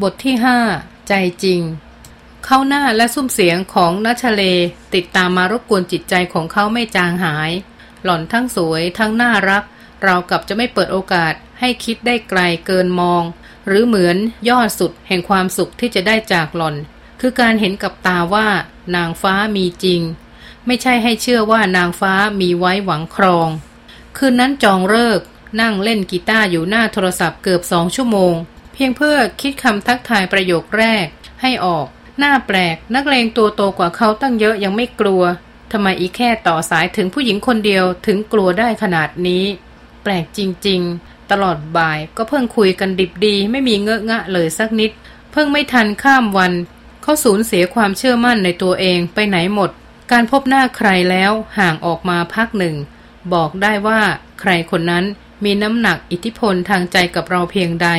บทที่ห้าใจจริง เข้าหน้าและซุ้มเสียงของนัชเลติดตามมารบกวนจิตใจของเขาไม่จางหาย หล่อนทั้งสวยทั้งน่ารัก เรากับจะไม่เปิดโอกาสให้คิดได้ไกลเกินมอง หรือเหมือนยอดสุดแห่งความสุขที่จะได้จากหล่อน คือการเห็นกับตาว่านางฟ้ามีจริง ไม่ใช่ให้เชื่อว่านางฟ้ามีไว้หวังครอง คืนนั้นจองเลิกนั่งเล่นกีตาร์อยู่หน้าโทรศัพท์เกือบสองชั่วโมง พียงเพื่อคิดคำทักทายประโยคแรก ให้ออก หน้าแปลก นักเลงตัวโตกว่าเขาตั้งเยอะยังไม่กลัวทำไมอีแค่ต่อสายถึงผู้หญิงคนเดียวถึงกลัวได้ขนาดนี้ แปลกจริง ๆ ตลอดบ่ายก็เพิ่งคุยกันดิบดีไม่มีเงอะงะเลยสักนิด เพิ่งไม่ทันข้ามวัน เขาสูญเสียความเชื่อมั่นในตัวเองไปไหนหมด การพบหน้าใครแล้วห่างออกมาพักหนึ่ง บอกได้ว่าใครคนนั้นมีน้ำหนักอิทธิพลทางใจกับเราเพียงใด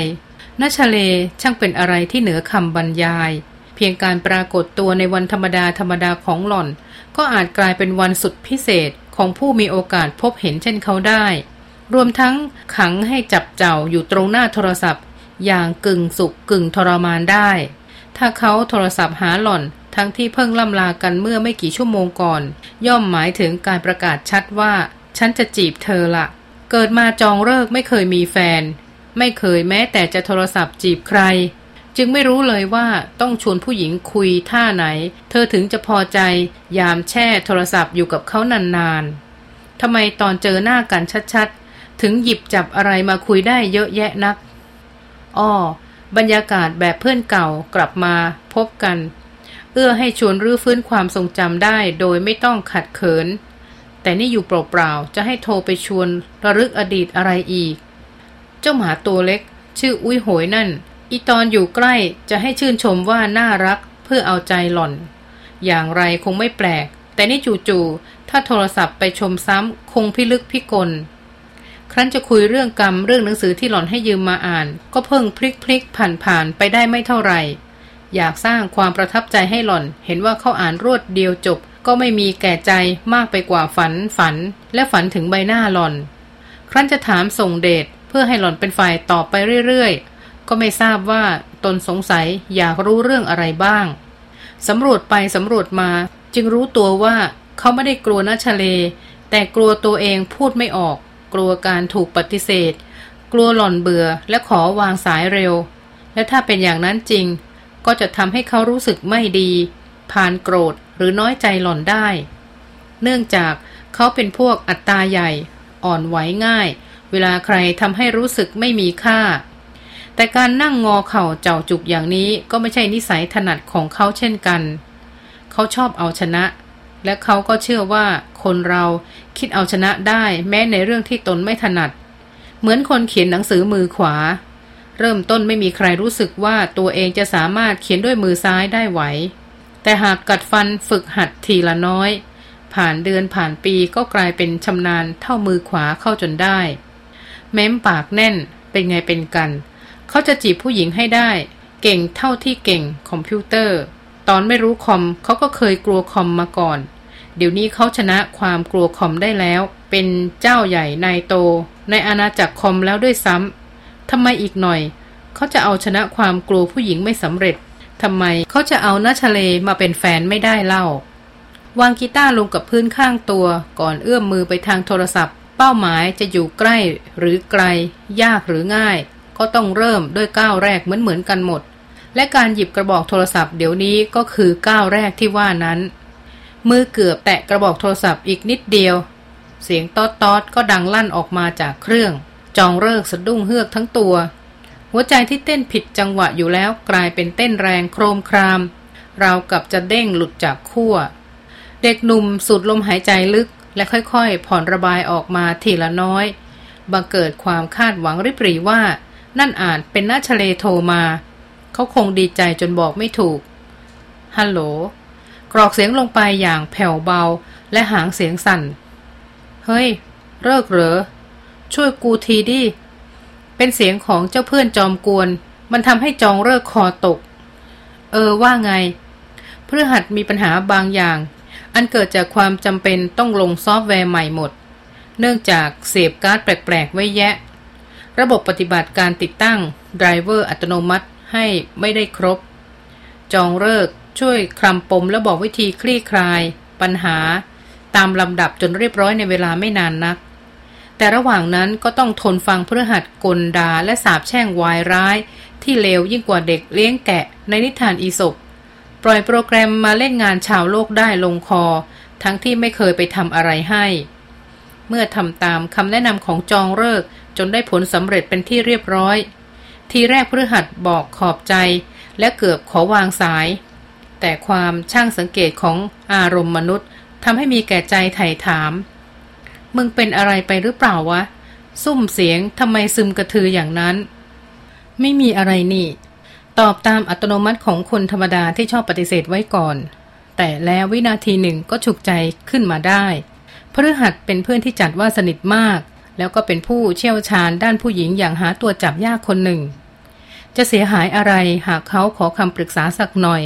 นัชเลช่างเป็นอะไรที่เหนือคำบรรยาย เพียงการปรากฏตัวในวันธรรมดาธรรมดาของหล่อน ก็อาจกลายเป็นวันสุดพิเศษของผู้มีโอกาสพบเห็นเช่นเขาได้ รวมทั้งขังให้จับเจ้าอยู่ตรงหน้าโทรศัพท์ อย่างกึ่งสุขกึ่งทรมานได้ ถ้าเขาโทรศัพท์หาหล่อนทั้งที่เพิ่งล่ำลากันเมื่อไม่กี่ชั่วโมงก่อน ย่อมหมายถึงการประกาศชัดว่า ฉันจะจีบเธอละ เกิดมาจองเลิกไม่เคยมีแฟน ไม่เคยแม้แต่จะโทรศัพท์จีบใคร จึงไม่รู้เลยว่าต้องชวนผู้หญิงคุยท่าไหน เธอถึงจะพอใจยามแช่โทรศัพท์อยู่กับเขานานๆทำไมตอนเจอหน้ากันชัดๆ ถึงหยิบจับอะไรมาคุยได้เยอะแยะนักอ้อบรรยากาศแบบเพื่อนเก่ากลับมาพบกัน เอื้อให้ชวนรื้อฟื้นความทรงจำได้โดยไม่ต้องขัดเขิน แต่นี่อยู่เปล่าๆ จะให้โทรไปชวนระลึกอดีตอะไรอีก เจ้าหมาตัวเล็ก ชื่ออุ้ยโหยนั่น อีตอนอยู่ใกล้จะให้ชื่นชมว่าน่ารักเพื่อเอาใจหล่อน อย่างไรคงไม่แปลก แต่นี่จู่ๆถ้าโทรศัพท์ไปชมซ้ำคงพิลึกพิกล ครั้นจะคุยเรื่องกรรมเรื่องหนังสือที่หล่อนให้ยืมมาอ่าน ก็เพิ่งพลิกพลิกผ่านผ่านไปได้ไม่เท่าไหร่ อยากสร้างความประทับใจให้หล่อน เห็นว่าเขาอ่านรวดเดียวจบ ก็ไม่มีแก่ใจมากไปกว่าฝันฝัน และฝันถึงใบหน้าหล่อน ครั้นจะถามส่งเดช พื่อให้หล่อนเป็นฝ่ายตอบไปเรื่อยๆ ก็ไม่ทราบว่าตนสงสัยอยากรู้เรื่องอะไรบ้าง สำรวจไปสำรวจมาจึงรู้ตัวว่าเขาไม่ได้กลัวนัชเล แต่กลัวตัวเองพูดไม่ออก กลัวการถูกปฏิเสธ กลัวหล่อนเบื่อและขอวางสายเร็ว และถ้าเป็นอย่างนั้นจริง ก็จะทำให้เขารู้สึกไม่ดี ผ่านโกรธหรือน้อยใจหล่อนได้ เนื่องจากเขาเป็นพวกอัตตาใหญ่ อ่อนไหวง่าย เวลาใครทำให้รู้สึกไม่มีค่า แต่การนั่งงอเข่าเจ้าจุกอย่างนี้ก็ไม่ใช่นิสัยถนัดของเขาเช่นกัน เขาชอบเอาชนะ และเขาก็เชื่อว่าคนเราคิดเอาชนะได้แม้ในเรื่องที่ตนไม่ถนัด เหมือนคนเขียนหนังสือมือขวา เริ่มต้นไม่มีใครรู้สึกว่าตัวเองจะสามารถเขียนด้วยมือซ้ายได้ไหว แต่หากกัดฟันฝึกหัดทีละน้อยผ่านเดือนผ่านปีก็กลายเป็นชำนาญเท่ามือขวาเข้าจนได้ แม้มปากแน่น เป็นไงเป็นกัน เขาจะจีบผู้หญิงให้ได้ เก่งเท่าที่เก่งคอมพิวเตอร์ ตอนไม่รู้คอมเขาก็เคยกลัวคอมมาก่อน เดี๋ยวนี้เขาชนะความกลัวคอมได้แล้ว เป็นเจ้าใหญ่นายโต ในอาณาจักรคอมแล้วด้วยซ้ำทำไมอีกหน่อย เขาจะเอาชนะความกลัวผู้หญิงไม่สำเร็จทำไมเขาจะเอาน้าชเลมาเป็นแฟนไม่ได้เล่าวางกีตาร์ลงกับพื้นข้างตัวก่อนเอื้อมมือไปทางโทรศัพท์ ป้าหมายจะอยู่ใกล้หรือไกล ยากหรือง่าย ก็ต้องเริ่มด้วยก้าวแรกเหมือนเหมือนกันหมด และการหยิบกระบอกโทรศัพท์เดี๋ยวนี้ก็คือก้าวแรกที่ว่านั้น มือเกือบแตะกระบอกโทรศัพท์อีกนิดเดียว เสียงตอดตอดก็ดังลั่นออกมาจากเครื่อง จองเลิกสะดุ้งเฮือกทั้งตัว หัวใจที่เต้นผิดจังหวะอยู่แล้วกลายเป็นเต้นแรงโครมครามเรากับจะเด้งหลุดจากขั้วเด็กหนุ่มสูดลมหายใจลึก และค่อยๆ ผ่อนระบายออกมาทีละน้อยบังเกิดความคาดหวังริบหรี่ว่า นั่นอาจเป็นน้าชเลโทรมา เขาคงดีใจจนบอกไม่ถูก ฮัลโหล กรอกเสียงลงไปอย่างแผ่วเบาและหางเสียงสั่น เฮ้ย เลิกเหรอ ช่วยกูทีดิ เป็นเสียงของเจ้าเพื่อนจอมกวน มันทำให้จองเลิกคอตก เออว่าไง เพื่อหัดมีปัญหาบางอย่าง อันเกิดจากความจำเป็นต้องลงซอฟต์แวร์ใหม่หมด เนื่องจากเสียบการ์ดแปลก ๆ ไว้แยะ ระบบปฏิบัติการติดตั้งไดรเวอร์อัตโนมัติให้ไม่ได้ครบ จองฤกษ์ช่วยคลำปมและบอกวิธีคลี่คลาย ปัญหา ตามลำดับจนเรียบร้อยในเวลาไม่นานนัก แต่ระหว่างนั้นก็ต้องทนฟังเพื่อหัดก่นด่าและสาปแช่งวายร้าย ที่เลวยิ่งกว่าเด็กเลี้ยงแกะในนิทานอีสบ ปล่อยโปรแกรมมาเล่นงานชาวโลกได้ลงคอ ทั้งที่ไม่เคยไปทำอะไรให้ เมื่อทำตามคำแนะนำของจองเลิกจนได้ผลสำเร็จเป็นที่เรียบร้อย ทีแรกพฤหัสบอกขอบใจและเกือบขอวางสาย แต่ความช่างสังเกตของอารมณ์มนุษย์ทำให้มีแก่ใจไถ่ถาม มึงเป็นอะไรไปหรือเปล่าวะ ซุ่มเสียงทำไมซึมกระทืออย่างนั้น ไม่มีอะไรนี่ ตอบตามอัตโนมัติของคนธรรมดาที่ชอบปฏิเสธไว้ก่อน แต่แล้ววินาทีหนึ่งก็ฉุกใจขึ้นมาได้พฤหัสเป็นเพื่อนที่จัดว่าสนิทมาก แล้วก็เป็นผู้เชี่ยวชาญด้านผู้หญิงอย่างหาตัวจับยากคนหนึ่ง จะเสียหายอะไรหากเขาขอคำปรึกษาสักหน่อย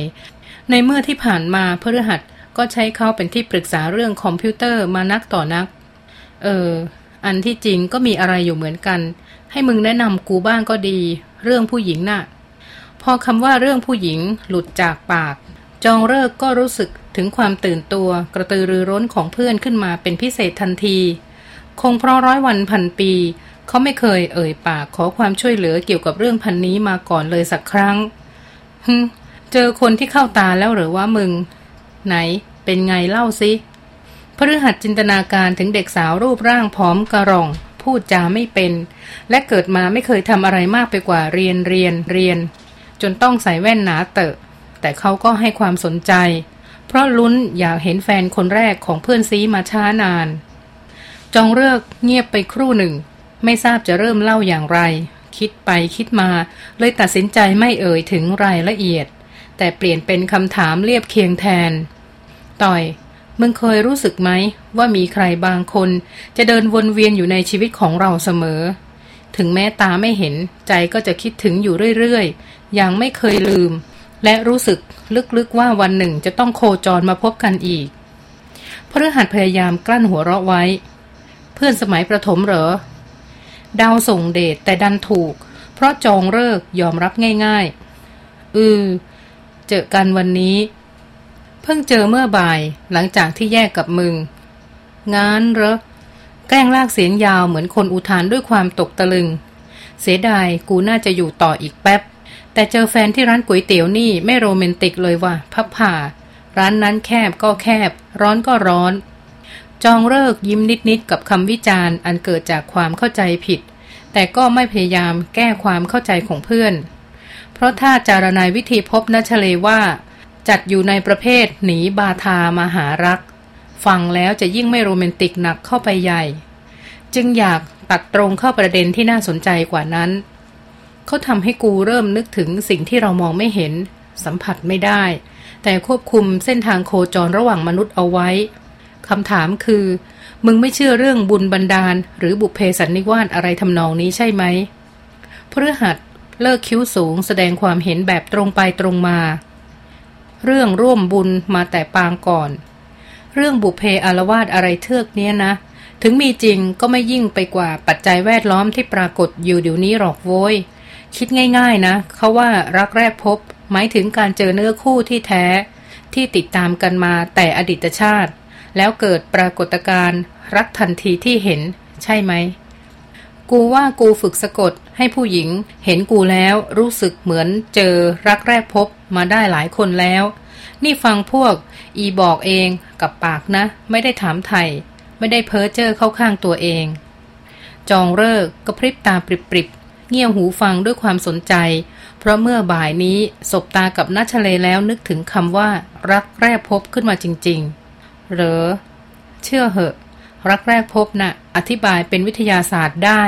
ในเมื่อที่ผ่านมาพฤหัสก็ใช้เขาเป็นที่ปรึกษาเรื่องคอมพิวเตอร์มานักต่อนัก เออ อันที่จริงก็มีอะไรอยู่เหมือนกัน ให้มึงแนะนำกูบ้างก็ดี เรื่องผู้หญิงนะ่ะ อคำว่าเรื่องผู้หญิงหลุดจากปาก จองเลิกก็รู้สึกถึงความตื่นตัวกระตือรือร้นของเพื่อนขึ้นมาเป็นพิเศษทันที คงเพราะร้อยวันพันปี เขาไม่เคยเอ่ยปากขอความช่วยเหลือเกี่ยวกับเรื่องพันนี้มาก่อนเลยสักครั้งฮึเจอคนที่เข้าตาแล้วหรือว่ามึง ไหน เป็นไงเล่าสิพฤหัสจินตนาการถึงเด็กสาวรูปร่างผอมกระรอง พูดจาไม่เป็น และเกิดมาไม่เคยทำอะไรมากไปกว่าเรียนเรียนเรียน จนต้องใส่แว่นหนาเตอะ แต่เขาก็ให้ความสนใจ เพราะลุ้นอยากเห็นแฟนคนแรกของเพื่อนซีมาช้านาน จองเลิกเงียบไปครู่หนึ่ง ไม่ทราบจะเริ่มเล่าอย่างไร คิดไปคิดมา เลยตัดสินใจไม่เอ่ยถึงรายละเอียด แต่เปลี่ยนเป็นคำถามเรียบเคียงแทน ต่อยมึงเคยรู้สึกไหมว่ามีใครบางคนจะเดินวนเวียนอยู่ในชีวิตของเราเสมอ ถึงแม้ตาไม่เห็นใจก็จะคิดถึงอยู่เรื่อย อย่างไม่เคยลืม และรู้สึกลึกๆว่าวันหนึ่งจะต้องโคจรมาพบกันอีกพฤหัสพยายามกลั้นหัวเราะไว้ เพื่อนสมัยประถมเหรอ ดาวส่งเดชแต่ดันถูก เพราะจองเลิกยอมรับง่ายๆ อือ เจอกันวันนี้ เพิ่งเจอเมื่อบ่ายหลังจากที่แยกกับมึง งานเหรอ แกล้งลากเสียงยาวเหมือนคนอุทานด้วยความตกตะลึง เสียดายกูน่าจะอยู่ต่ออีกแป๊บ แต่เจอแฟนที่ร้านก๋วยเตี๋ยวนี่ไม่โรแมนติกเลยว่ะพับผ่า ร้านนั้นแคบก็แคบ ร้อนก็ร้อน จองเลิกยิ้มนิดๆกับคำวิจารณ์อันเกิดจากความเข้าใจผิด แต่ก็ไม่พยายามแก้ความเข้าใจของเพื่อน เพราะถ้าจารนายวิธีพบนัชเลว่า จัดอยู่ในประเภทหนีบาทามาหารักฟังแล้วจะยิ่งไม่โรแมนติกหนักเข้าไปใหญ่ จึงอยากตัดตรงเข้าประเด็นที่น่าสนใจกว่านั้น เขาทำให้กูเริ่มนึกถึงสิ่งที่เรามองไม่เห็น สัมผัสไม่ได้ แต่ควบคุมเส้นทางโคจรระหว่างมนุษย์เอาไว้คำถามคือ มึงไม่เชื่อเรื่องบุญบันดาล หรือบุพเพสันนิวาสอะไรทำนองนี้ใช่ไหมพฤหัสเลิกคิ้วสูงแสดงความเห็นแบบตรงไปตรงมา เรื่องร่วมบุญมาแต่ปางก่อน เรื่องบุพเพอารวาสอะไรเทือกเนี้ยนะ ถึงมีจริงก็ไม่ยิ่งไปกว่าปัจจัยแวดล้อมที่ปรากฏอยู่เดี๋ยวนี้หรอกโว้ย คิดง่ายๆนะเขาว่ารักแรกพบ หมายถึงการเจอเนื้อคู่ที่แท้ ที่ติดตามกันมาแต่อดีตชาติ แล้วเกิดปรากฏการณ์รักทันทีที่เห็น ใช่ไหม กูว่ากูฝึกสะกดให้ผู้หญิง เห็นกูแล้วรู้สึกเหมือนเจอรักแรกพบมาได้หลายคนแล้ว นี่ฟังพวก อีบอกเองกับปากนะ ไม่ได้ถามไทย ไม่ได้เพ้อเจอเข้าข้างตัวเอง จองเลิกกระพริบตาปริบ เงี่ยหูฟังด้วยความสนใจ เพราะเมื่อบ่ายนี้สบตากับนัชเลแล้วนึกถึงคำว่า รักแรกพบขึ้นมาจริงๆหรอ เชื่อเหอะ รักแรกพบนะ่ะ อธิบายเป็นวิทยาศาสตร์ได้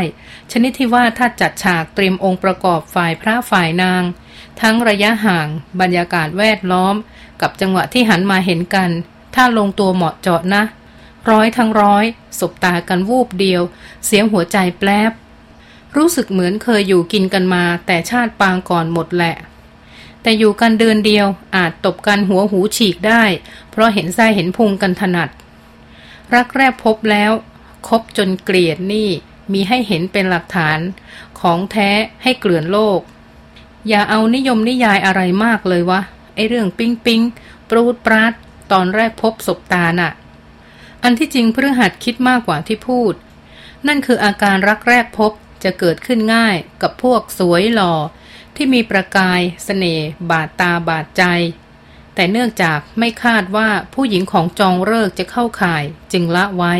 ชนิดที่ว่าถ้าจัดฉากเตรียมองค์ประกอบฝ่ายพระฝ่ายนาง ทั้งระยะห่าง บรรยากาศแวดล้อม กับจังหวะที่หันมาเห็นกัน ถ้าลงตัวเหมาะเจาะนะ ร้อยทั้งร้อย สบตากันวูบเดียว เสียงหัวใจแปลบ รู้สึกเหมือนเคยอยู่กินกันมาแต่ชาติปางก่อนหมดแหละ แต่อยู่กันเดือนเดียวอาจตบกันหัวหูฉีกได้ เพราะเห็นไส้เห็นพุงกันถนัด รักแรกพบแล้วคบจนเกลียดนี่มีให้เห็นเป็นหลักฐาน ของแท้ให้เกลื่อนโลก อย่าเอานิยมนิยายอะไรมากเลยวะไอเรื่องปิ๊งปิ๊งปรูดปราดตอนแรกพบศบตาน่ะ อันที่จริงพฤหัสคิดมากกว่าที่พูด นั่นคืออาการรักแรกพบ จะเกิดขึ้นง่ายกับพวกสวยหล่อ ที่มีประกายสเสน่ห์บาดตาบาดใจ แต่เนื่องจากไม่คาดว่าผู้หญิงของจองเลิกจะเข้าข่ายจึงละไว้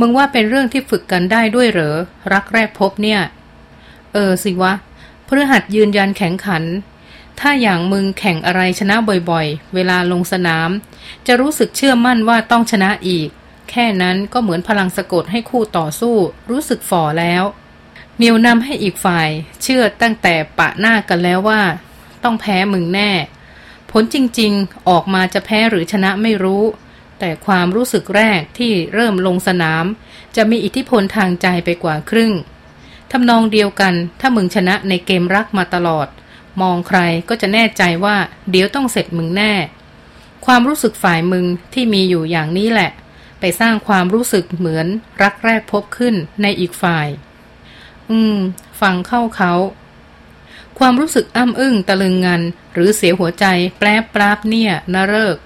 มึงว่าเป็นเรื่องที่ฝึกกันได้ด้วยเหรอ รักแรกพบเนี่ย เออสิวะเพฤหัสยืนยันแข็งขัน ถ้าอย่างมึงแข่งอะไรชนะบ่อยๆ เวลาลงสนาม จะรู้สึกเชื่อมั่นว่าต้องชนะอีกแค่นั้นก็เหมือนพลังสะกดให้คู่ต่อสู้รู้สึกฝ่อแล้ว เหนียวนำให้อีกฝ่าย เชื่อตั้งแต่ปะหน้ากันแล้วว่า ต้องแพ้มึงแน่ ผลจริงๆ ออกมาจะแพ้หรือชนะไม่รู้ แต่ความรู้สึกแรกที่เริ่มลงสนาม จะมีอิทธิพลทางใจไปกว่าครึ่งทำนองเดียวกัน ถ้ามึงชนะในเกมรักมาตลอด มองใครก็จะแน่ใจว่า เดี๋ยวต้องเสร็จมึงแน่ ความรู้สึกฝ่ายมึงที่มีอยู่อย่างนี้แหละ ไปสร้างความรู้สึกเหมือนรักแรกพบขึ้นในอีกฝ่าย อืม ฟังเข้าเขา ความรู้สึกอ้ำอึ้งตะลึงงัน หรือเสียหัวใจ แปรปราบเนี่ยนเลิก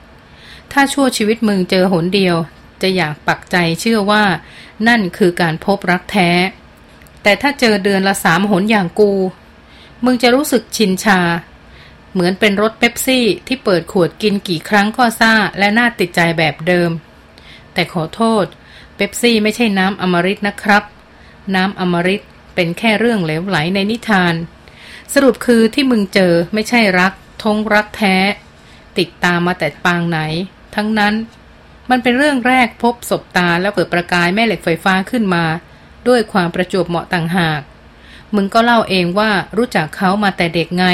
ถ้าชั่วชีวิตมึงเจอหนเดียว จะอยากปักใจเชื่อว่า นั่นคือการพบรักแท้ แต่ถ้าเจอเดือนละสามหนอย่างกู มึงจะรู้สึกชินชา เหมือนเป็นรถเป๊ปซี่ที่เปิดขวดกินกี่ครั้งก็ซ่าและน่าติดใจแบบเดิม แต่ขอโทษเป๊ปซี่ไม่ใช่น้ำอมฤตนะครับ น้ำอมฤต เป็นแค่เรื่องเหลวไหลในนิทาน สรุปคือที่มึงเจอไม่ใช่รักทงรักแท้ ติดตามมาแต่ปางไหน ทั้งนั้นมันเป็นเรื่องแรกพบศบตาแล้วเกิดประกายแม่เหล็กไฟฟ้าขึ้นมา ด้วยความประจวบเหมาะต่างหาก มึงก็เล่าเองว่ารู้จักเขามาแต่เด็กไง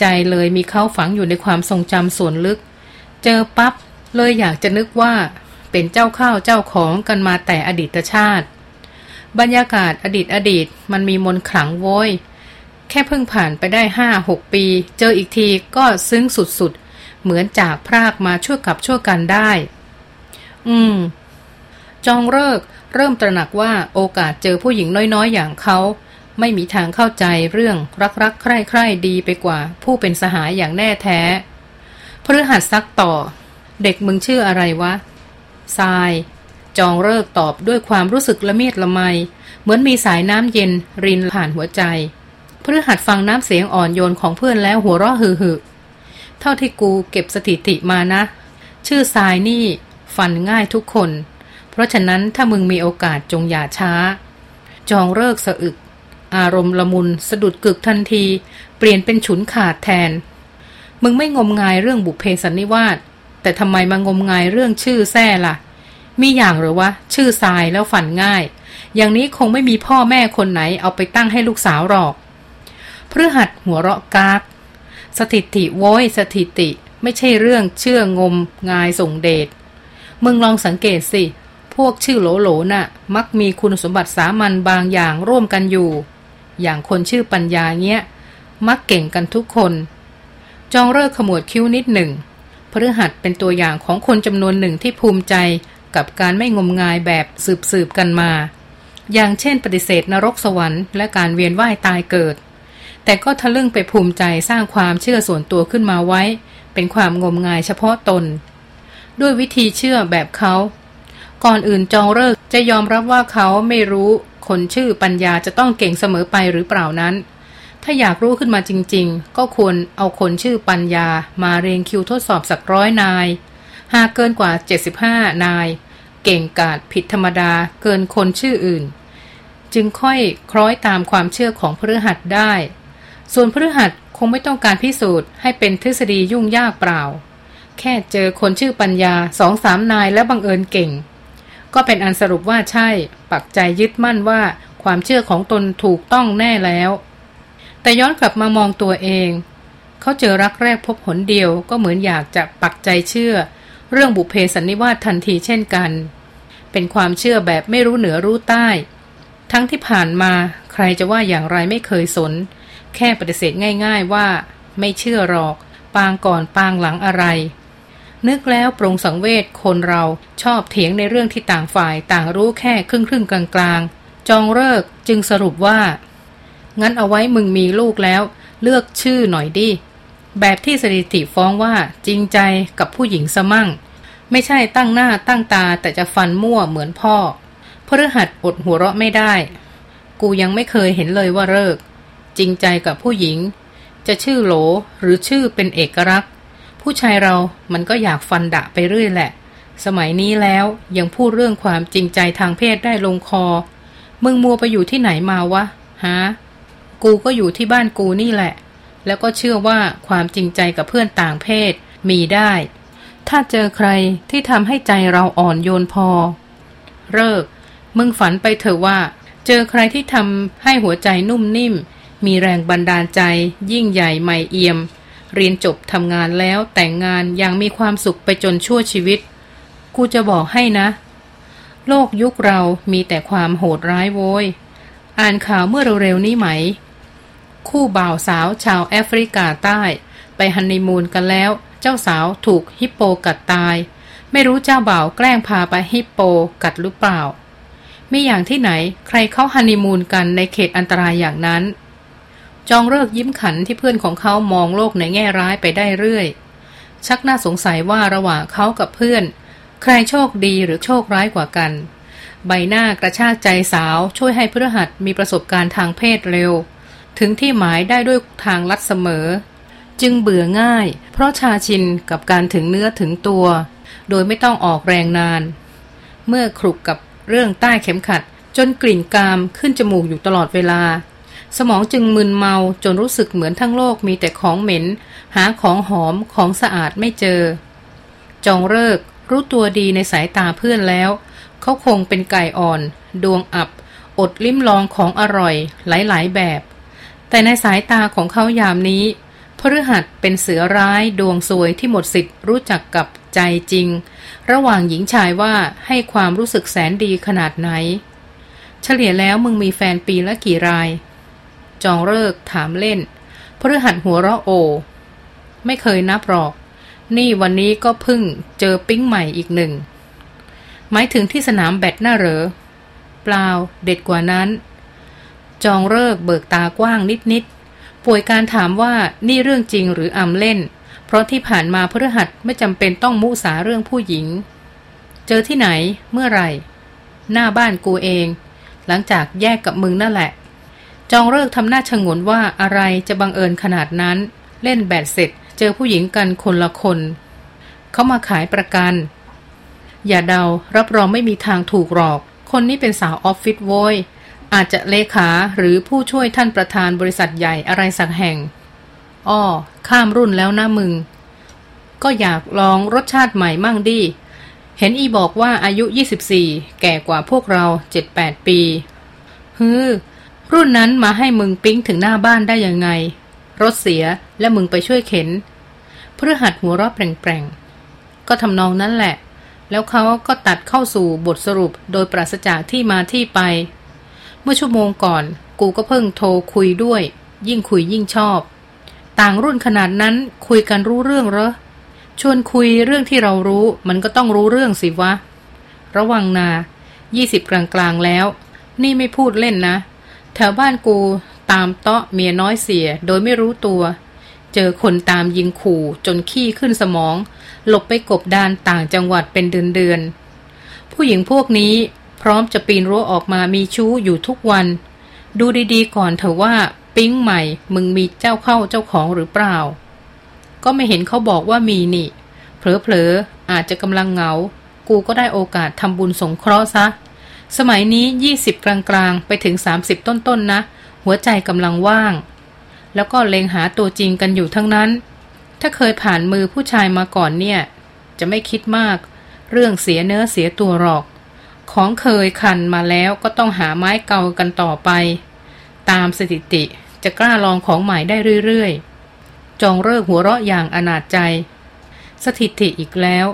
ใจเลยมีเขาฝังอยู่ในความทรงจำส่วนลึก เจอปับ๊บเลยอยากจะนึกว่าเป็นเจ้าข้าวเจ้าของกันมาแต่อดีตชาติ บรรยากาศอดีตอดีต มันมีมนขลังโว้ย แค่เพิ่งผ่านไปได้ห้าหกปี เจออีกทีก็ซึ้งสุดๆ เหมือนจากพรากมาชั่วกับชั่วกันได้ อืม จองเลิกเริ่มตระหนักว่าโอกาสเจอผู้หญิงน้อยๆ อย่างเขา ไม่มีทางเข้าใจเรื่องรักๆ ใคร่ๆ ดีไปกว่า ผู้เป็นสหายอย่างแน่แท้พฤหัสซักต่อ เด็กมึงชื่ออะไรวะทราย จองเลิกตอบด้วยความรู้สึกละเมียดละไม เหมือนมีสายน้ำเย็นรินผ่านหัวใจพฤหัสฟังน้ำเสียงอ่อนโยนของเพื่อนแล้วหัวเราะหึ่เท่าที่กูเก็บสถิติมานะ ชื่อทรายนี่ฟันง่ายทุกคน เพราะฉะนั้นถ้ามึงมีโอกาสจงอย่าช้า จองเลิกสะอึก อารมณ์ละมุนสะดุดกึกทันที เปลี่ยนเป็นฉุนขาดแทน มึงไม่งมงายเรื่องบุพเพสันนิวาสแต่ทำไมมางมงายเรื่องชื่อแท้ล่ะ มีอย่างหรือวะ ชื่อทรายแล้วฝันง่าย อย่างนี้คงไม่มีพ่อแม่คนไหนเอาไปตั้งให้ลูกสาวหรอกเพื่อหัดหัวเราะกาก สถิติโว้ยสถิติไม่ใช่เรื่องเชื่องมงายส่งเดชมึงลองสังเกตสิ พวกชื่อโหลโหลน่ะ มักมีคุณสมบัติสามัญบางอย่างร่วมกันอยู่ อย่างคนชื่อปัญญาเงี้ย มักเก่งกันทุกคน จองเลิกขมวดคิ้วนิดหนึ่งพฤหัสเป็นตัวอย่างของคนจำนวนหนึ่งที่ภูมิใจ กับการไม่งมงายแบบสืบสืบกันมา อย่างเช่นปฏิเสธนรกสวรรค์และการเวียนว่ายตายเกิด แต่ก็ทะลึ่งไปภูมิใจสร้างความเชื่อส่วนตัวขึ้นมาไว้ เป็นความงมงายเฉพาะตน ด้วยวิธีเชื่อแบบเขาก่อนอื่นจองเลิกจะยอมรับว่าเขาไม่รู้ คนชื่อปัญญาจะต้องเก่งเสมอไปหรือเปล่านั้น ถ้าอยากรู้ขึ้นมาจริง ๆ ก็ควรเอาคนชื่อปัญญามาเรียงคิวทดสอบสักร้อยนาย หากเกินกว่า 75 นาย เก่งกาดผิดธรรมดาเกินคนชื่ออื่น จึงค่อยคล้อยตามความเชื่อของพฤหัสได้ ส่วนพฤหัสคงไม่ต้องการพิสูจน์ให้เป็นทฤษฎียุ่งยากเปล่า แค่เจอคนชื่อปัญญาสองสามนายและบังเอิญเก่ง ก็เป็นอันสรุปว่าใช่ ปักใจยึดมั่นว่าความเชื่อของตนถูกต้องแน่แล้ว แต่ย้อนกลับมามองตัวเอง เขาเจอรักแรกพบหนเดียวก็เหมือนอยากจะปักใจเชื่อ เรื่องบุเพสันนิวาสทันทีเช่นกัน เป็นความเชื่อแบบไม่รู้เหนือรู้ใต้ ทั้งที่ผ่านมาใครจะว่าอย่างไรไม่เคยสน แค่ปฏิเสธง่าย ๆว่า ไม่เชื่อหรอก ปางก่อนปางหลังอะไร นึกแล้วปรงสังเวชคนเราชอบเถียงในเรื่องที่ต่างฝ่ายต่างรู้แค่ครึ่งครึ่งกลางๆจองเลิกจึงสรุปว่า งั้นเอาไว้มึงมีลูกแล้ว เลือกชื่อหน่อยดิ แบบที่สถิติฟ้องว่าจริงใจกับผู้หญิงสมั่ง ไม่ใช่ตั้งหน้าตั้งตาแต่จะฟันมั่วเหมือนพ่อพฤหัสอดหัวเราะไม่ได้ กูยังไม่เคยเห็นเลยว่าเลิก จริงใจกับผู้หญิง จะชื่อโหลหรือชื่อเป็นเอกลักษณ์ ผู้ชายเรามันก็อยากฟันดะไปเรื่อยแหละ สมัยนี้แล้วยังพูดเรื่องความจริงใจทางเพศได้ลงคอ มึงมัวไปอยู่ที่ไหนมาวะฮะกูก็อยู่ที่บ้านกูนี่แหละ แล้วก็เชื่อว่าความจริงใจกับเพื่อนต่างเพศมีได้ ถ้าเจอใครที่ทำให้ใจเราอ่อนโยนพอ เลิก มึงฝันไปเถอะว่า เจอใครที่ทำให้หัวใจนุ่มนิ่ม มีแรงบันดาลใจ ยิ่งใหญ่ใหม่เอี่ยม เรียนจบทำงานแล้วแต่งงานอย่างมีความสุขไปจนชั่วชีวิต กูจะบอกให้นะ โลกยุคเรามีแต่ความโหดร้ายโวยอ่านข่าวเมื่อเร็วๆนี้ไหม คู่บ่าวสาวชาวแอฟริกาใต้ ไปฮันนีมูนกันแล้ว เจ้าสาวถูกฮิปโปกัดตาย ไม่รู้เจ้าบ่าวแกล้งพาไปฮิปโปกัดหรือเปล่ามีอย่างที่ไหนใครเข้าฮันนีมูนกันในเขตอันตรายอย่างนั้น จองเลิกยิ้มขันที่เพื่อนของเขามองโลกในแง่ร้ายไปได้เรื่อย ชักน่าสงสัยว่าระหว่างเขากับเพื่อน ใครโชคดีหรือโชคร้ายกว่ากัน ใบหน้ากระชากใจสาวช่วยให้พฤหัสมีประสบการณ์ทางเพศเร็ว ถึงที่หมายได้ด้วยทางลัดเสมอ จึงเบื่อง่าย เพราะชาชินกับการถึงเนื้อถึงตัว โดยไม่ต้องออกแรงนาน เมื่อครุกกับเรื่องใต้เข็มขัด จนกลิ่นกามขึ้นจมูกอยู่ตลอดเวลา สมองจึงมึนเมาจนรู้สึกเหมือนทั้งโลกมีแต่ของเหม็น หาของหอมของสะอาดไม่เจอ จองเลิกรู้ตัวดีในสายตาเพื่อนแล้ว เขาคงเป็นไก่อ่อน ดวงอับ อดลิ้มลองของอร่อยหลายๆแบบ แต่ในสายตาของเขายามนี้พฤหัสเป็นเสือร้ายดวงซวยที่หมดสิทธิ์รู้จักกับใจจริง ระหว่างหญิงชายว่าให้ความรู้สึกแสนดีขนาดไหน เฉลี่ยแล้วมึงมีแฟนปีละกี่ราย จองเลิกถามเล่นพฤหัสหัวเราะโอ ไม่เคยนับหรอก นี่วันนี้ก็พึ่งเจอปิ๊งใหม่อีกหนึ่งหมายถึงที่สนามแบดหน้าเหรอ เปล่าเด็ดกว่านั้น จองเลิกเบิกตากว้างนิดๆ ป่วยการถามว่านี่เรื่องจริงหรืออำเล่น เพราะที่ผ่านมาพฤหัสไม่จำเป็นต้องมุสาเรื่องผู้หญิง เจอที่ไหนเมื่อไหร่ หน้าบ้านกูเอง หลังจากแยกกับมึงนั่นแหละ จองเลิกทำหน้าชงนว่าอะไรจะบังเอิญขนาดนั้น เล่นแบดเสร็จ เจอผู้หญิงกันคนละคน เขามาขายประกัน อย่าเดารับรองไม่มีทางถูกหรอก คนนี้เป็นสาวออฟฟิศโวย อาจจะเลขาหรือผู้ช่วยท่านประธานบริษัทใหญ่อะไรสักแห่ง อ้อ ข้ามรุ่นแล้วนะมึง ก็อยากลองรสชาติใหม่มั่งดิ เห็นอีบอกว่าอายุ 24 แก่กว่าพวกเรา 7-8 ปี ฮือ รุ่นนั้นมาให้มึงปิ๊งถึงหน้าบ้านได้ยังไง รถเสียและมึงไปช่วยเข็น เพื่อหัดหัวรอบแปลงๆ ก็ทำนองนั้นแหละ แล้วเขาก็ตัดเข้าสู่บทสรุปโดยปราศจากที่มาที่ไป เมื่อชั่วโมงก่อน กูก็เพิ่งโทรคุยด้วย ยิ่งคุยยิ่งชอบ ต่างรุ่นขนาดนั้นคุยกันรู้เรื่องเหรอ ชวนคุยเรื่องที่เรารู้ มันก็ต้องรู้เรื่องสิวะ ระวังนายี่สิบกลางๆแล้ว นี่ไม่พูดเล่นนะ แถวบ้านกูตามเตาะเมียน้อยเสียโดยไม่รู้ตัว เจอคนตามยิงขู่จนขี้ขึ้นสมอง หลบไปกบดานต่างจังหวัดเป็นเดือนๆผู้หญิงพวกนี้ พร้อมจะปีนรั้วออกมามีชู้อยู่ทุกวัน ดูดีๆก่อนเถอะว่า ปิ๊งใหม่ มึงมีเจ้าเข้าเจ้าของหรือเปล่า ก็ไม่เห็นเขาบอกว่ามีนี่ เผลอๆ อาจจะกำลังเหงา กูก็ได้โอกาสทำบุญสงเคราะห์ซะ สมัยนี้ยี่สิบกลางๆ ไปถึงสามสิบต้นๆนนะ หัวใจกำลังว่าง แล้วก็เลงหาตัวจริงกันอยู่ทั้งนั้น ถ้าเคยผ่านมือผู้ชายมาก่อนเนี่ย จะไม่คิดมาก เรื่องเสียเนื้อเสียตัวหรอก ของเคยคันมาแล้วก็ต้องหาไม้เก่ากันต่อไป ตามสถิติจะกล้าลองของใหม่ได้เรื่อยๆ จองเลิกหัวเราะอย่างอนาจใจ สถิติอีกแล้ว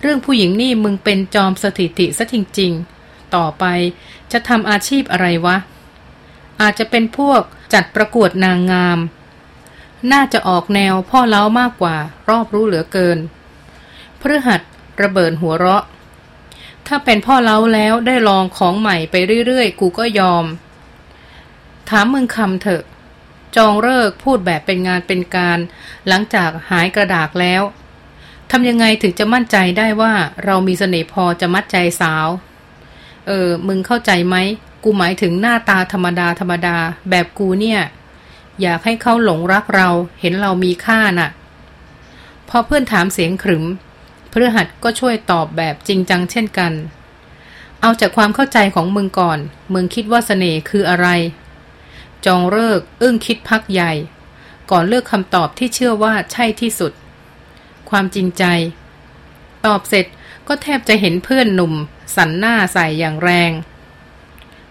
เรื่องผู้หญิงนี่มึงเป็นจอมสถิติซะจริงๆ ต่อไปจะทำอาชีพอะไรวะ อาจจะเป็นพวกจัดประกวดนางงาม น่าจะออกแนวพ่อเล้ามากกว่ารอบรู้เหลือเกินพฤหัสระเบิดหัวเราะ ถ้าเป็นพ่อเล้าแล้วได้ลองของใหม่ไปเรื่อยๆ กูก็ยอม ถามมึงคำเถอะ จองเลิกพูดแบบเป็นงานเป็นการ หลังจากหายกระดากแล้วทำยังไงถึงจะมั่นใจได้ว่าเรามีเสน่ห์พอจะมัดใจสาว เออ มึงเข้าใจไหม กูหมายถึงหน้าตาธรรมดาธรรมดา แบบกูเนี่ย อยากให้เขาหลงรักเรา เห็นเรามีค่าน่ะ พอเพื่อนถามเสียงขรึม พื่อหัดก็ช่วยตอบแบบจริงจังเช่นกัน เอาจากความเข้าใจของมึงก่อน มึงคิดว่าสเสน่ห์คืออะไร จองเลิกอึ้งคิดพักใหญ่ ก่อนเลือกคำตอบที่เชื่อว่าใช่ที่สุด ความจริงใจ ตอบเสร็จก็แทบจะเห็นเพื่อนหนุ่ม สันหน้าใส่อย่างแรง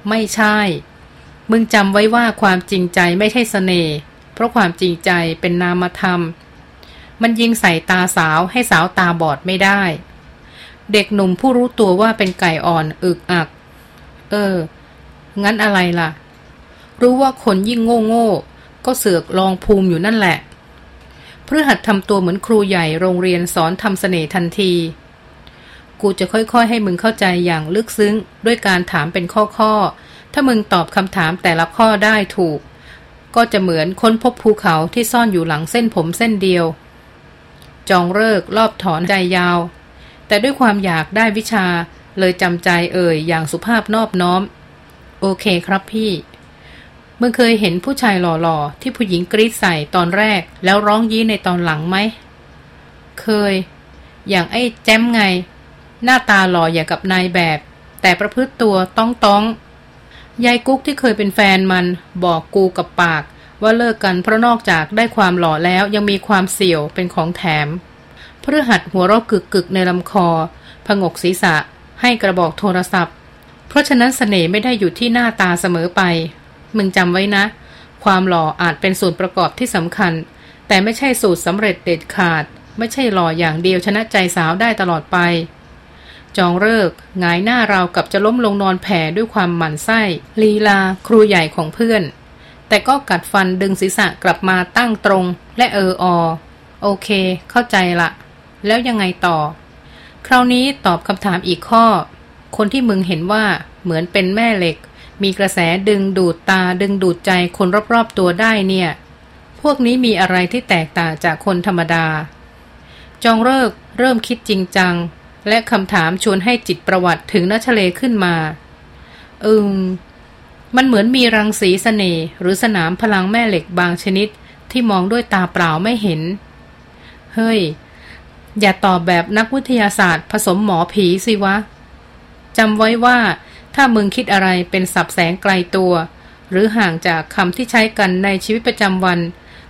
ไม่ใช่ มึงจำไว้ว่าความจริงใจไม่ใช่สเสน่ห์เพราะความจริงใจเป็นนามธรรม มันยิงใส่ตาสาวให้สาวตาบอดไม่ได้ เด็กหนุ่มผู้รู้ตัวว่าเป็นไก่อ่อนอึกอัก เออ งั้นอะไรล่ะ รู้ว่าคนยิ่งโง่โง่ก็เสือกลองภูมิอยู่นั่นแหละเพฤหัสทำตัวเหมือนครูใหญ่โรงเรียนสอนทำเสน่ห์ทันที กูจะค่อยๆ ให้มึงเข้าใจอย่างลึกซึ้ง ด้วยการถามเป็นข้อๆ ถ้ามึงตอบคำถามแต่ละข้อได้ถูก ก็จะเหมือนค้นพบภูเขาที่ซ่อนอยู่หลังเส้นผมเส้นเดียว จองเลิกรอบถอนใจยาว แต่ด้วยความอยากได้วิชาเลยจำใจเอ่ยอย่างสุภาพนอบน้อม โอเคครับพี่มึงเคยเห็นผู้ชายหล่อๆ ที่ผู้หญิงกรีดใส่ตอนแรก แล้วร้องยี้ในตอนหลังไหม เคย อย่างไอ้แจมไง หน้าตาหล่ออย่างกับนายแบบ แต่ประพฤติตัวต้องต้องยายกุ๊กที่เคยเป็นแฟนมันบอกกูกับปาก ว่าเลิกกันเพราะนอกจากได้ความหล่อแล้วยังมีความเสี่ยวเป็นของแถมเพื่อหัดหัวรอบกึกกึกในลำคอ ผงกศีรษะ ให้กระบอกโทรศัพท์ เพราะฉะนั้นสเสน่ห์ไม่ได้อยู่ที่หน้าตาเสมอไป มึงจำไว้นะ ความหล่ออาจเป็นส่วนประกอบที่สำคัญ แต่ไม่ใช่สูตรสำเร็จเด็ดขาด ไม่ใช่หล่ออย่างเดียวชนะใจสาวได้ตลอดไป จองเลิกงายหน้าเรากับจะล้มลงนอนแผ่ด้วยความหมั่นไส้ ลีลา ครูใหญ่ของเพื่อน แต่ก็กัดฟันดึงศีรษะกลับมาตั้งตรง และเอออโอเค เข้าใจละ แล้วยังไงต่อ คราวนี้ตอบคำถามอีกข้อ คนที่มึงเห็นว่าเหมือนเป็นแม่เหล็ก มีกระแสดึงดูดตาดึงดูดใจคนรอบๆตัวได้เนี่ย พวกนี้มีอะไรที่แตกต่างจากคนธรรมดา จองเลิกเริ่มคิดจริงจัง และคำถามชวนให้จิตประวัติถึงนัชเลขึ้นมา อืม มันเหมือนมีรังสีสเสน่ห์หรือสนามพลังแม่เหล็กบางชนิดที่มองด้วยตาเปล่าไม่เห็น เฮ้ย อย่าตอบแบบนักวิทยาศาสตร์ ผสมหมอผีสิวะจำไว้ว่า ถ้ามึงคิดอะไรเป็นสับแสงไกลตัว หรือห่างจากคำที่ใช้กันในชีวิตประจำวัน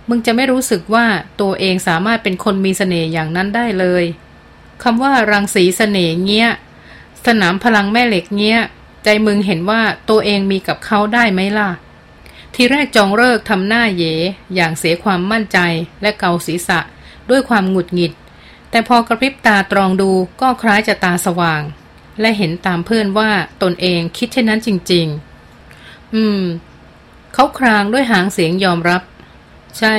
มึงจะไม่รู้สึกว่าตัวเองสามารถเป็นคนมีเสน่ห์อย่างนั้นได้เลยคำว่ารังสีเสน่ห์เงี้ย สนามพลังแม่เหล็กเงี้ย ใจมึงเห็นว่าตัวเองมีกับเขาได้ไหมล่ะ ทีแรกจองเลิกทำหน้าเยอย่างเสียความมั่นใจและเกาศีรษะ ด้วยความหงุดหงิด แต่พอกระพริบตาตรองดูก็คล้ายจะตาสว่าง และเห็นตามเพื่อนว่าตนเองคิดเช่นนั้นจริง ๆ อืม เขาครางด้วยหางเสียงยอมรับ ใช่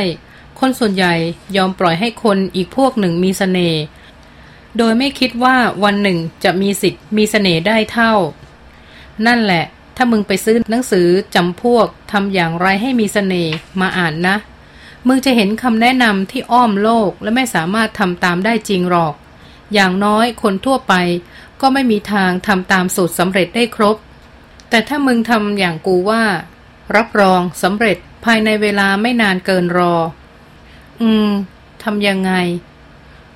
คนส่วนใหญ่ยอมปล่อยให้คนอีกพวกหนึ่งมีสเสน่ห์โดยไม่คิดว่าวันหนึ่งจะมีสิทธิ์มีสเสน่ห์ได้เท่า นั่นแหละ ถ้ามึงไปซื้อหนังสือจำพวกทำอย่างไรให้มีสเสน่ห์มาอ่านนะ มึงจะเห็นคำแนะนำที่อ้อมโลกและไม่สามารถทำตามได้จริงหรอก อย่างน้อยคนทั่วไป ก็ไม่มีทางทำตามสูตรสำเร็จได้ครบ แต่ถ้ามึงทำอย่างกูว่า รับรองสำเร็จภายในเวลาไม่นานเกินรอ อืมทำยังไง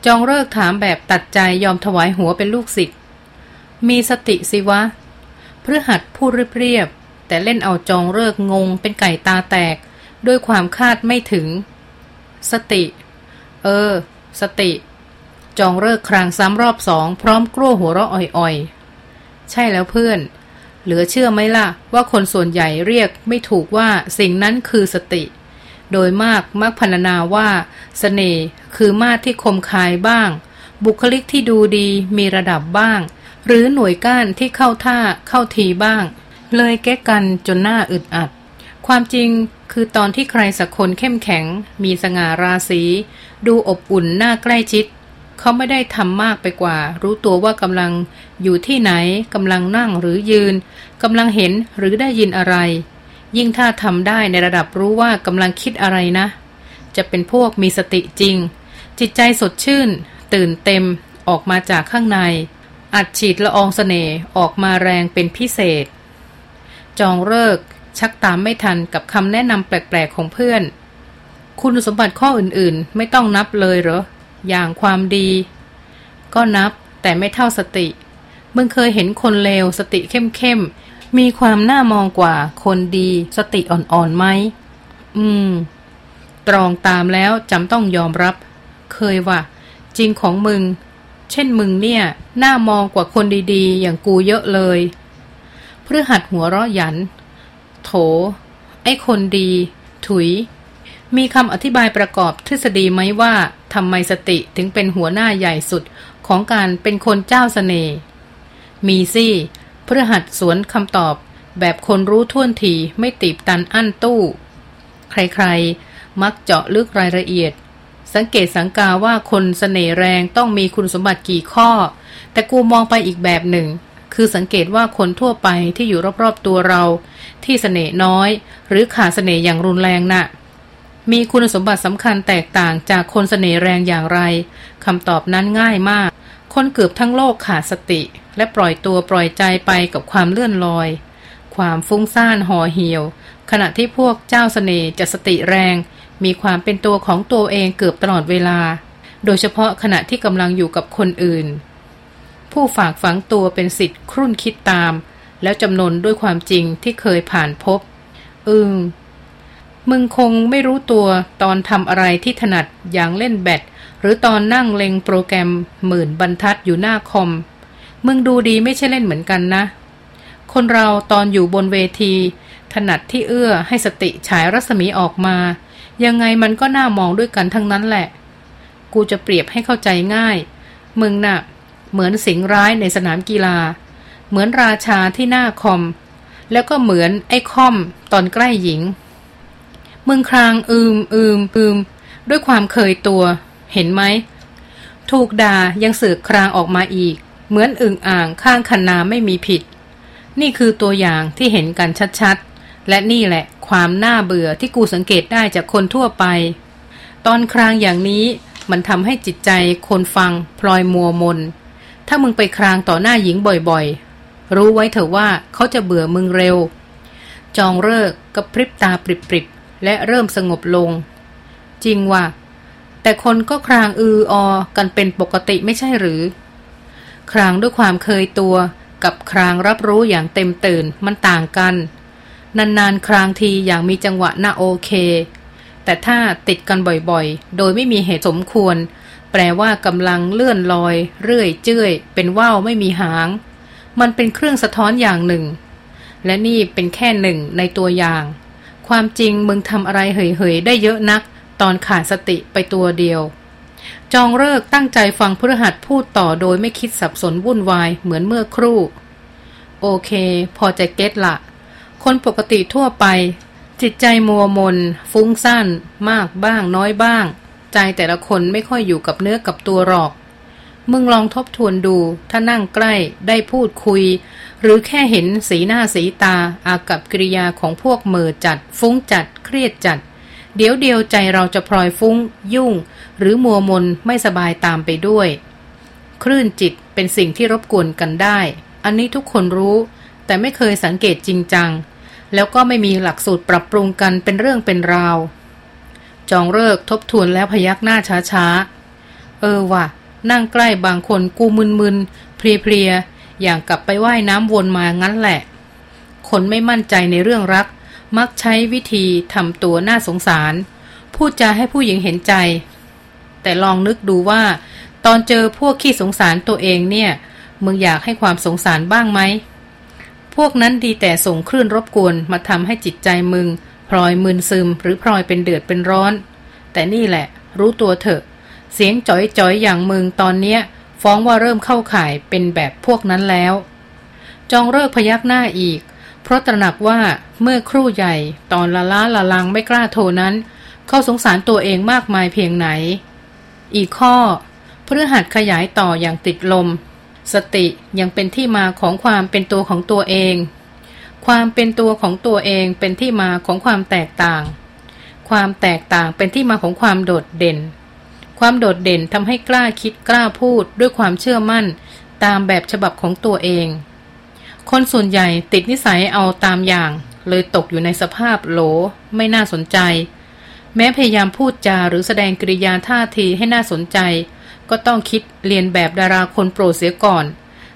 จองเลิกถามแบบตัดใจยอมถวายหัวเป็นลูกศิษย์มีสติสิวะ พื่อหัดพูดเรียบๆแต่เล่นเอาจองเลิกงงเป็นไก่ตาแตก ด้วยความคาดไม่ถึง สติ เออ สติ จองเลิกครางซ้ำรอบสองพร้อมกลั้วหัวเราะอ่อยๆ ใช่แล้วเพื่อน เหลือเชื่อไหมล่ะ ว่าคนส่วนใหญ่เรียกไม่ถูกว่าสิ่งนั้นคือสติ โดยมากมักพรรณนาว่าสเสน่ห์คือมาที่คมคายบ้าง บุคลิกที่ดูดีมีระดับบ้าง หรือหน่วยก้านที่เข้าท่าเข้าทีบ้าง เลยแก้กันจนหน้าอึดอัด ความจริงคือตอนที่ใครสักคนเข้มแข็ง มีสง่าราศีดูอบอุ่นหน้าใกล้ชิด เขาไม่ได้ทำมากไปกว่า รู้ตัวว่ากำลังอยู่ที่ไหนกำลังนั่งหรือยืนกำลังเห็นหรือได้ยินอะไร ยิ่งถ้าทำได้ในระดับรู้ว่ากำลังคิดอะไรนะ จะเป็นพวกมีสติจริง จิตใจสดชื่น ตื่นเต็มออกมาจากข้างใน อัดฉีดละอองสเสน่ห์ออกมาแรงเป็นพิเศษ จองเลิกชักตามไม่ทันกับคำแนะนำแปลกๆของเพื่อน คุณสมบัติข้ออื่นๆ ไม่ต้องนับเลยเหรอ อย่างความดี ก็นับแต่ไม่เท่าสติ มึงเคยเห็นคนเลวสติเข้มๆ มีความน่ามองกว่าคนดีสติอ่อนๆไหม อืม ตรองตามแล้วจำต้องยอมรับ เคยว่าจริงของมึง เช่นมึงเนี่ย หน่ามองกว่าคนดีๆ อย่างกูเยอะเลยเพื่อหัดหัวเราะหยัน โถ ไอ้คนดี ถุย มีคำอธิบายประกอบทฤษฎีไหมว่าทำไมสติถึงเป็นหัวหน้าใหญ่สุดของการเป็นคนเจ้าสเสน่ห์มีสิเพื่อหัดสวนคำตอบแบบคนรู้ท่วนทีไม่ตีบตันอั้นตู้ ใครๆ มักเจาะลึกรายละเอียด สังเกตสังกาว่าคนสเสน่ห์แรงต้องมีคุณสมบัติกี่ข้อ แต่กูมองไปอีกแบบหนึ่ง คือสังเกตว่าคนทั่วไปที่อยู่รอบๆตัวเรา ที่สเสน่ห์น้อย หรือขาดเสน่ห์อย่างรุนแรงนะ่ะมีคุณสมบัติสำคัญแตกต่างจากคนสเสน่ห์แรงอย่างไรคำตอบนั้นง่ายมาก คนเกือบทั้งโลกขาดสติ และปล่อยตัวปล่อยใจไปกับความเลื่อนลอย ความฟุ้งซ่านห่อเหี่ยว ขณะที่พวกเจ้าสเสน่ห์จะสติแรง มีความเป็นตัวของตัวเองเกือบตลอดเวลา โดยเฉพาะขณะที่กำลังอยู่กับคนอื่น ผู้ฝากฝังตัวเป็นสิทธิ์ครุ่นคิดตาม แล้วจำนนด้วยความจริงที่เคยผ่านพบอืมมึงคงไม่รู้ตัวตอนทำอะไรที่ถนัดอย่างเล่นแบดหรือตอนนั่งเล็งโปรแกรมหมื่นบรรทัดอยู่หน้าคอม มึงดูดีไม่ใช่เล่นเหมือนกันนะ คนเราตอนอยู่บนเวที ถนัดที่เอื้อให้สติฉายรัศมีออกมา ยังไงมันก็น่ามองด้วยกันทั้งนั้นแหละ กูจะเปรียบให้เข้าใจง่าย มึงนะ่ะ เหมือนสิงร้ายในสนามกีฬา เหมือนราชาที่หน้าคอม แล้วก็เหมือนไอ้คอมตอนใกล้หญิง มึงครางอืมอืมอืมด้วยความเคยตัว เห็นไหม ถูกด่ายังสืบครางออกมาอีก เหมือนอึ่งอ่างข้างคันนาไม่มีผิด นี่คือตัวอย่างที่เห็นกันชัด และนี่แหละความน่าเบื่อที่กูสังเกตได้จากคนทั่วไป ตอนครางอย่างนี้มันทำให้จิตใจคนฟังพลอยมัวมน ถ้ามึงไปครางต่อหน้าหญิงบ่อยๆ รู้ไว้เถอะว่าเขาจะเบื่อมึงเร็ว จองเลิกกระพริบตาปริบๆ และเริ่มสงบลง จริงว่าแต่คนก็ครางอืออกันเป็นปกติไม่ใช่หรือ ครางด้วยความเคยตัวกับครางรับรู้อย่างเต็มตื่นมันต่างกัน นานๆ ครางทีอย่างมีจังหวะน่าโอเค แต่ถ้าติดกันบ่อยๆ โดยไม่มีเหตุสมควร แปลว่ากำลังเลื่อนลอย เรื่อยเจื้อย เป็นว่าวไม่มีหาง มันเป็นเครื่องสะท้อนอย่างหนึ่ง และนี่เป็นแค่หนึ่งในตัวอย่าง ความจริงมึงทำอะไรเหยๆ ได้เยอะนัก ตอนขาดสติไปตัวเดียว จองเลิกตั้งใจฟังพฤหัสพูดต่อโดยไม่คิดสับสนวุ่นวายเหมือนเมื่อครู่ โอเค พอจะเก็ตละ คนปกติทั่วไป จิตใจมัวมน ฟุ้งซ่านมากบ้างน้อยบ้าง ใจแต่ละคนไม่ค่อยอยู่กับเนื้อกับตัวหรอก มึงลองทบทวนดู ถ้านั่งใกล้ได้พูดคุย หรือแค่เห็นสีหน้าสีตาอากับกิริยาของพวกเมือจัด ฟุ้งจัด เครียดจัด เดี๋ยวเดียวใจเราจะพลอยฟุ้ง ยุ่ง หรือมัวมนไม่สบายตามไปด้วย คลื่นจิตเป็นสิ่งที่รบกวนกันได้ อันนี้ทุกคนรู้ แต่ไม่เคยสังเกตจริงจัง แล้วก็ไม่มีหลักสูตรปรับปรุงกันเป็นเรื่องเป็นราว จองเลิกทบทวนแล้วพยักหน้าช้าๆ เออว่ะ นั่งใกล้บางคนกูมึนๆเพลียๆ อย่างกลับไปไว่ายน้ำวนมางั้นแหละ คนไม่มั่นใจในเรื่องรัก มักใช้วิธีทำตัวน่าสงสาร พูดจาให้ผู้หญิงเห็นใจ แต่ลองนึกดูว่า ตอนเจอพวกขี้สงสารตัวเองเนี่ยมึงอยากให้ความสงสารบ้างไหม พวกนั้นดีแต่ส่งคลื่นรบกวนมาทำให้จิตใจมึง พลอยมึนซึมหรือพลอยเป็นเดือดเป็นร้อน แต่นี่แหละ รู้ตัวเถอะ เสียงจ๋อยๆอย่างมึงตอนเนี้ย ฟ้องว่าเริ่มเข้าข่ายเป็นแบบพวกนั้นแล้ว จองเลิกพยักหน้าอีก เพราะตระหนักว่าเมื่อครู่ใหญ่ ตอนละล้าละลังไม่กล้าโทรนั้น เขาสงสารตัวเองมากมายเพียงไหน อีกข้อเพื่อหัดขยายต่ออย่างติดลม สติยังเป็นที่มาของความเป็นตัวของตัวเอง ความเป็นตัวของตัวเองเป็นที่มาของความแตกต่าง ความแตกต่างเป็นที่มาของความโดดเด่น ความโดดเด่นทำให้กล้าคิดกล้าพูดด้วยความเชื่อมั่น ตามแบบฉบับของตัวเอง คนส่วนใหญ่ติดนิสัยเอาตามอย่าง เลยตกอยู่ในสภาพโหลไม่น่าสนใจ แม้พยายามพูดจาหรือแสดงกริยาท่าทีให้น่าสนใจ ก็ต้องคิดเรียนแบบดาราคนโปรดเสียก่อน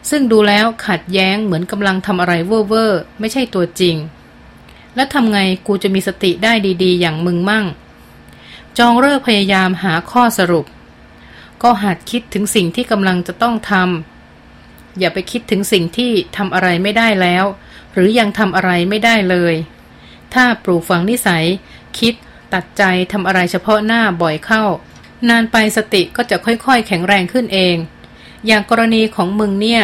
ซึ่งดูแล้วขัดแย้งเหมือนกำลังทำอะไรเว่อร์ไม่ใช่ตัวจริง แล้วทำไงกูจะมีสติได้ดีๆ อย่างมึงมั่ง จองเลิกพยายามหาข้อสรุป ก็หัดคิดถึงสิ่งที่กำลังจะต้องทำอย่าไปคิดถึงสิ่งที่ทำอะไรไม่ได้แล้ว หรือยังทำอะไรไม่ได้เลย ถ้าปลูกฝังนิสัย คิดตัดใจทำอะไรเฉพาะหน้าบ่อยเข้า นานไปสติก็จะค่อยๆ แข็งแรงขึ้นเอง อย่างกรณีของมึงเนี่ย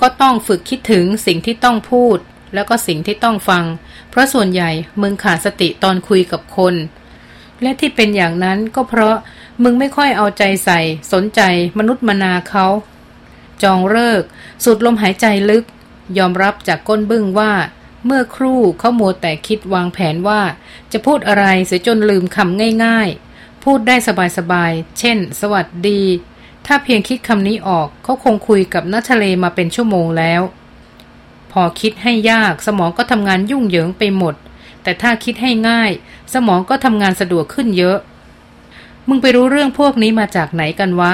ก็ต้องฝึกคิดถึงสิ่งที่ต้องพูด แล้วก็สิ่งที่ต้องฟัง เพราะส่วนใหญ่มึงขาดสติตอนคุยกับคน และที่เป็นอย่างนั้นก็เพราะมึงไม่ค่อยเอาใจใส่ สนใจมนุษย์มนาเขา จองเลิกสูดลมหายใจลึก ยอมรับจากก้นบึ้งว่า เมื่อครู่เขาโมแต่คิดวางแผนว่า จะพูดอะไรเสียจนลืมคำง่ายๆ พูดได้สบายๆ เช่น สวัสดี ถ้าเพียงคิดคำนี้ออกเขาคงคุยกับนัทะเลมาเป็นชั่วโมงแล้ว พอคิดให้ยากสมองก็ทำงานยุ่งเหยิงไปหมด แต่ถ้าคิดให้ง่าย สมองก็ทำงานสะดวกขึ้นเยอะ มึงไปรู้เรื่องพวกนี้มาจากไหนกันวะ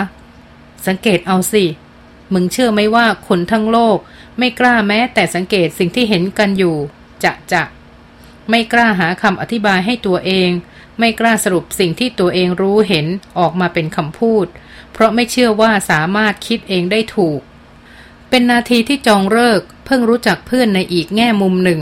สังเกตเอาสิ มึงเชื่อไหมว่าคนทั้งโลก ไม่กล้าแม้แต่สังเกตสิ่งที่เห็นกันอยู่ จะจะไม่กล้าหาคำอธิบายให้ตัวเอง ไม่กล้าสรุปสิ่งที่ตัวเองรู้เห็นออกมาเป็นคำพูด เพราะไม่เชื่อว่าสามารถคิดเองได้ถูก เป็นนาทีที่จองเลิกเพิ่งรู้จักเพื่อนในอีกแง่มุมหนึ่ง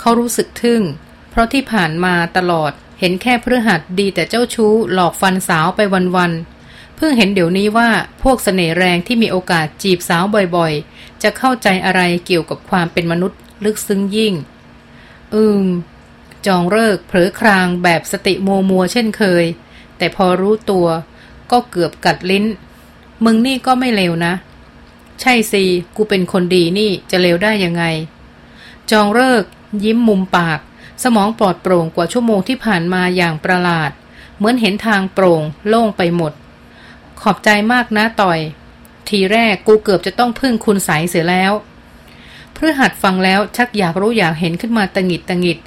เขารู้สึกทึ่ง เพราะที่ผ่านมาตลอดเห็นแค่เพื่อหัดดีแต่เจ้าชู้หลอกฟันสาวไปวันๆเพิ่งเห็นเดี๋ยวนี้ว่าพวกสเสน่ห์แรงที่มีโอกาสจีบสาวบ่อยๆ จะเข้าใจอะไรเกี่ยวกับความเป็นมนุษย์ลึกซึ้งยิ่ง อืม จองเลิกเผลอครางแบบสติมัวมัวเช่นเคย แต่พอรู้ตัว ก็เกือบกัดลิ้น มึงนี่ก็ไม่เลวนะ ใช่สิ กูเป็นคนดีนี่จะเลวได้ยังไง จองเลิก ยิ้มมุมปาก สมองปลอดโปร่งกว่าชั่วโมงที่ผ่านมาอย่างประหลาด เหมือนเห็นทางโปร่ง โล่งไปหมด ขอบใจมากนะต่อย ทีแรกกูเกือบจะต้องพึ่งคุณใสเสียแล้วเพื่อหัดฟังแล้วชักอยากรู้อยากเห็นขึ้นมาตะงิดตะงิด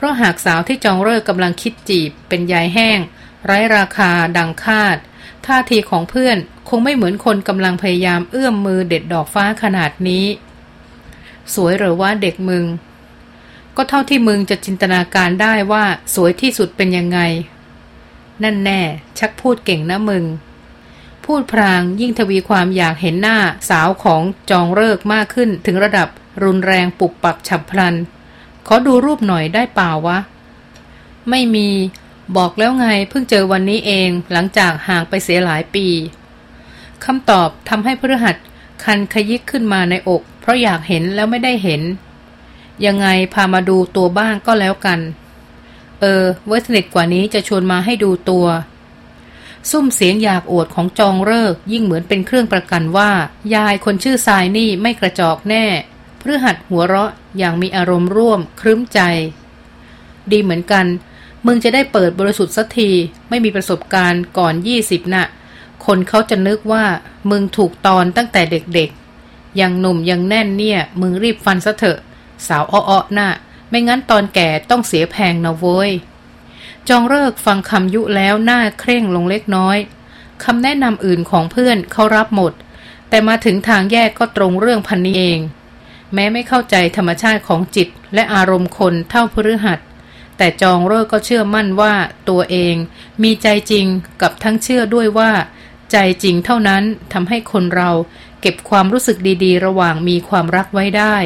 เพราะหากสาวที่จองเลิกกำลังคิดจีบ เป็นยายแห้ง ไร้ราคาดังคาด ท่าทีของเพื่อนคงไม่เหมือนคนกำลังพยายามเอื้อมมือเด็ดดอกฟ้าขนาดนี้ สวยหรือว่าเด็กมึง ก็เท่าที่มึงจะจินตนาการได้ว่าสวยที่สุดเป็นยังไง นั่นแน่ ชักพูดเก่งนะมึง พูดพรางยิ่งทวีความอยากเห็นหน้าสาวของจองเลิกมากขึ้นถึงระดับรุนแรงปุบปับฉับพลัน อดูรูปหน่อยได้เปล่าวะ ไม่มี บอกแล้วไงเพิ่งเจอวันนี้เองหลังจากห่างไปเสียหลายปีคำตอบทำให้พฤหัสคันขยิกขึ้นมาในอก เพราะอยากเห็นแล้วไม่ได้เห็น ยังไงพามาดูตัวบ้างก็แล้วกัน เออไว้สนิทกว่านี้จะชวนมาให้ดูตัว ซุ้มเสียงอยากอวดของจองเลิกยิ่งเหมือนเป็นเครื่องประกันว่า ยายคนชื่อทรายนี่ไม่กระจอกแน่ พฤหัสหัวเราะอย่างมีอารมณ์ร่วมครึ้มใจ ดีเหมือนกัน มึงจะได้เปิดบริสุทธิ์สักที ไม่มีประสบการณ์ก่อนยี่สิบนะ่ะ คนเขาจะนึกว่ามึงถูกตอนตั้งแต่เด็กๆยังหนุ่มยังแน่นเนี่ย มึงรีบฟันซะเถอะ สาวอ้อๆนะ่ะ ไม่งั้นตอนแก่ต้องเสียแพงนะโว้ย จองเลิกฟังคำยุแล้วหน้าเคร่งลงเล็กน้อยคำแนะนำอื่นของเพื่อนเขารับหมด แต่มาถึงทางแยกก็ตรงเรื่องพันนี้เอง แม้ไม่เข้าใจธรรมชาติของจิตและอารมณ์คนเท่าพฤหัส แต่จองเลิกก็เชื่อมั่นว่าตัวเองมีใจจริงกับทั้งเชื่อด้วยว่า ใจจริงเท่านั้นทำให้คนเราเก็บความรู้สึกดีๆ ระหว่างมีความรักไว้ได้